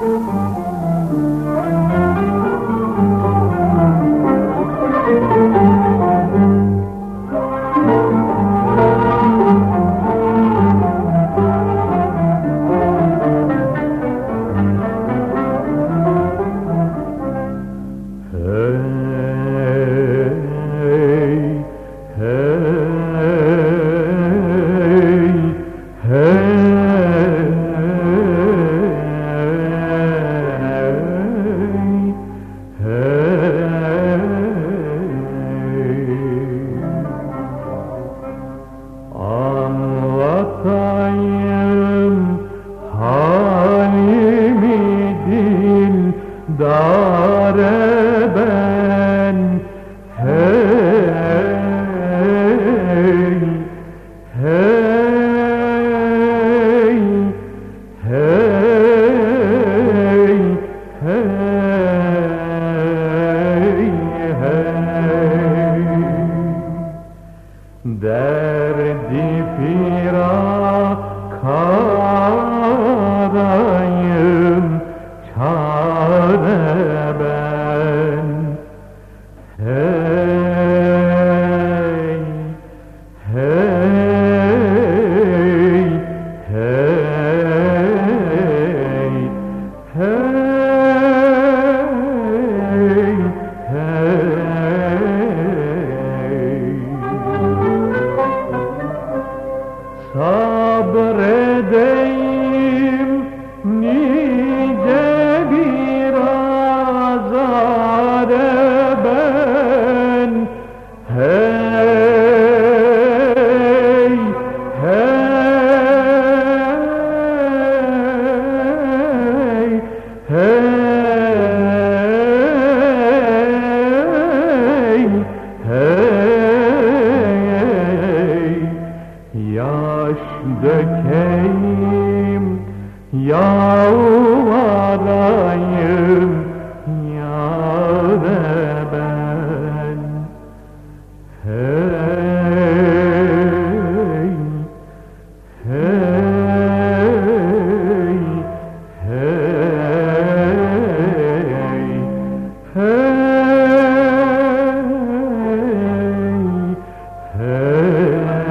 Hey, dildare ben Hey, hey, hey, hey, hey Derdi firakadayım hey, dökeyim Yalvarayım yâre ben. Hey, hey, hey, hey Hey, hey